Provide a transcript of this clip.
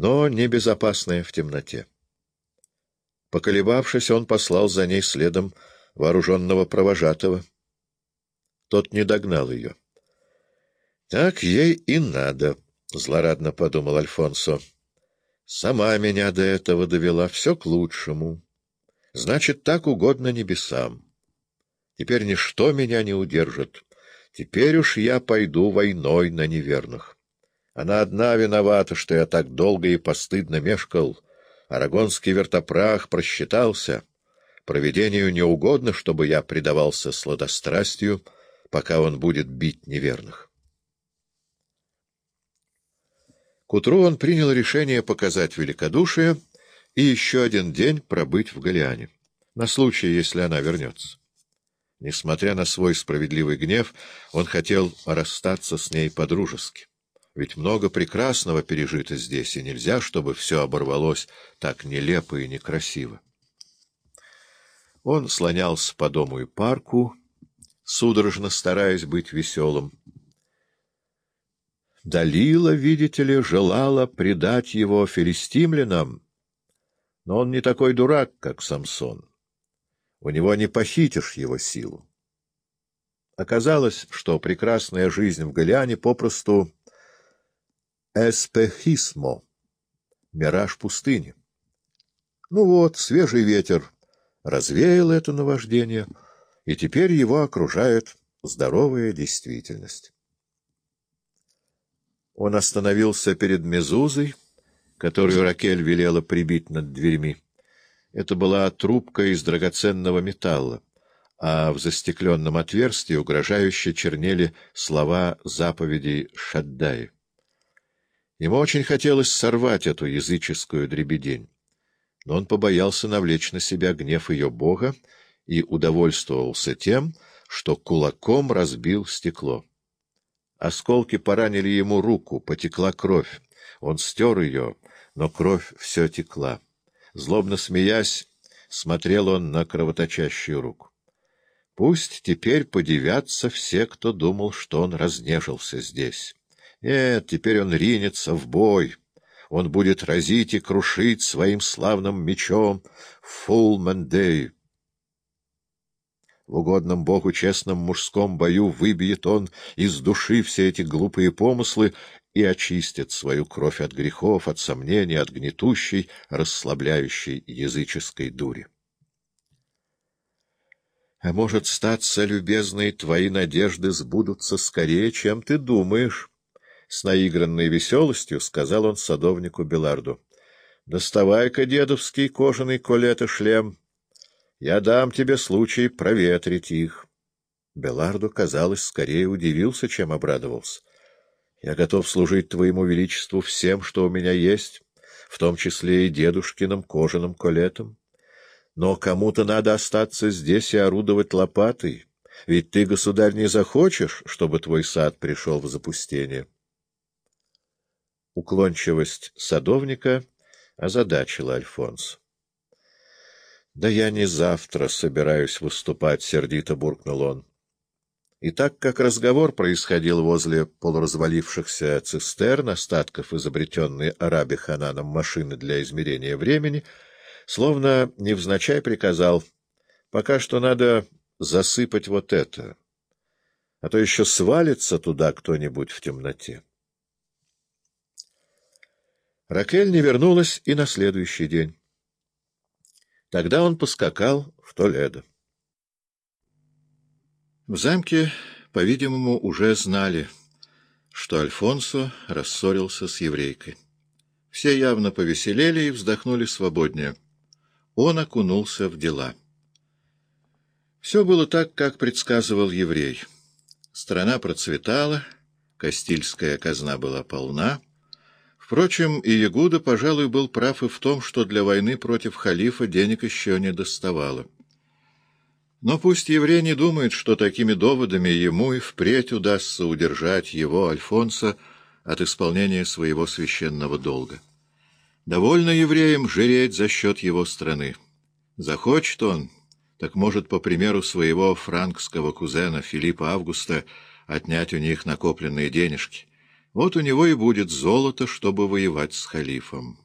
но небезопасная в темноте. Поколебавшись, он послал за ней следом вооруженного провожатого. Тот не догнал ее. — Так ей и надо, — злорадно подумал Альфонсо. — Сама меня до этого довела, все к лучшему. Значит, так угодно небесам. Теперь ничто меня не удержит. Теперь уж я пойду войной на неверных. Она одна виновата, что я так долго и постыдно мешкал. Арагонский вертопрах просчитался. Проведению не угодно, чтобы я предавался сладострастию, пока он будет бить неверных. К утру он принял решение показать великодушие и еще один день пробыть в Галиане, на случай, если она вернется. Несмотря на свой справедливый гнев, он хотел расстаться с ней по-дружески. Ведь много прекрасного пережито здесь, и нельзя, чтобы все оборвалось так нелепо и некрасиво. Он слонялся по дому и парку, судорожно стараясь быть веселым. Далила, видите ли, желала предать его филистимлянам, но он не такой дурак, как Самсон. У него не похитишь его силу. Оказалось, что прекрасная жизнь в Голиане попросту эспехисмо, мираж пустыни. Ну вот, свежий ветер развеял это наваждение, и теперь его окружает здоровая действительность. Он остановился перед Мезузой, которую Ракель велела прибить над дверьми. Это была трубка из драгоценного металла, а в застекленном отверстии угрожающе чернели слова заповедей Шаддаи. Ему очень хотелось сорвать эту языческую дребедень, но он побоялся навлечь на себя гнев ее бога и удовольствовался тем, что кулаком разбил стекло. Осколки поранили ему руку, потекла кровь. Он стер ее, но кровь все текла. Злобно смеясь, смотрел он на кровоточащую руку. Пусть теперь подивятся все, кто думал, что он разнежился здесь. Нет, теперь он ринется в бой. Он будет разить и крушить своим славным мечом Фулмендей. В угодном Богу честном мужском бою выбьет он из души все эти глупые помыслы и очистит свою кровь от грехов, от сомнений, от гнетущей, расслабляющей языческой дури. А может, статься, любезной, твои надежды сбудутся скорее, чем ты думаешь. С наигранной веселостью сказал он садовнику Беларду. — Доставай-ка, дедовский кожаный колет и шлем. Я дам тебе случай проветрить их. Беларду, казалось, скорее удивился, чем обрадовался. — Я готов служить твоему величеству всем, что у меня есть, в том числе и дедушкиным кожаным колетом. Но кому-то надо остаться здесь и орудовать лопатой, ведь ты, государь, не захочешь, чтобы твой сад пришел в запустение. Уклончивость садовника озадачила Альфонс. — Да я не завтра собираюсь выступать, — сердито буркнул он. И так как разговор происходил возле полуразвалившихся цистерн, остатков изобретенной Араби Хананом машины для измерения времени, словно невзначай приказал, пока что надо засыпать вот это, а то еще свалится туда кто-нибудь в темноте. Ракель не вернулась и на следующий день. Тогда он поскакал в Толедо. В замке, по-видимому, уже знали, что Альфонсо рассорился с еврейкой. Все явно повеселели и вздохнули свободнее. Он окунулся в дела. Все было так, как предсказывал еврей. Страна процветала, Кастильская казна была полна, Впрочем, и Ягуда, пожалуй, был прав и в том, что для войны против халифа денег еще не доставало. Но пусть еврей не думает, что такими доводами ему и впредь удастся удержать его, Альфонса, от исполнения своего священного долга. Довольно евреям жиреть за счет его страны. Захочет он, так может, по примеру своего франкского кузена Филиппа Августа, отнять у них накопленные денежки. Вот у него и будет золото, чтобы воевать с халифом.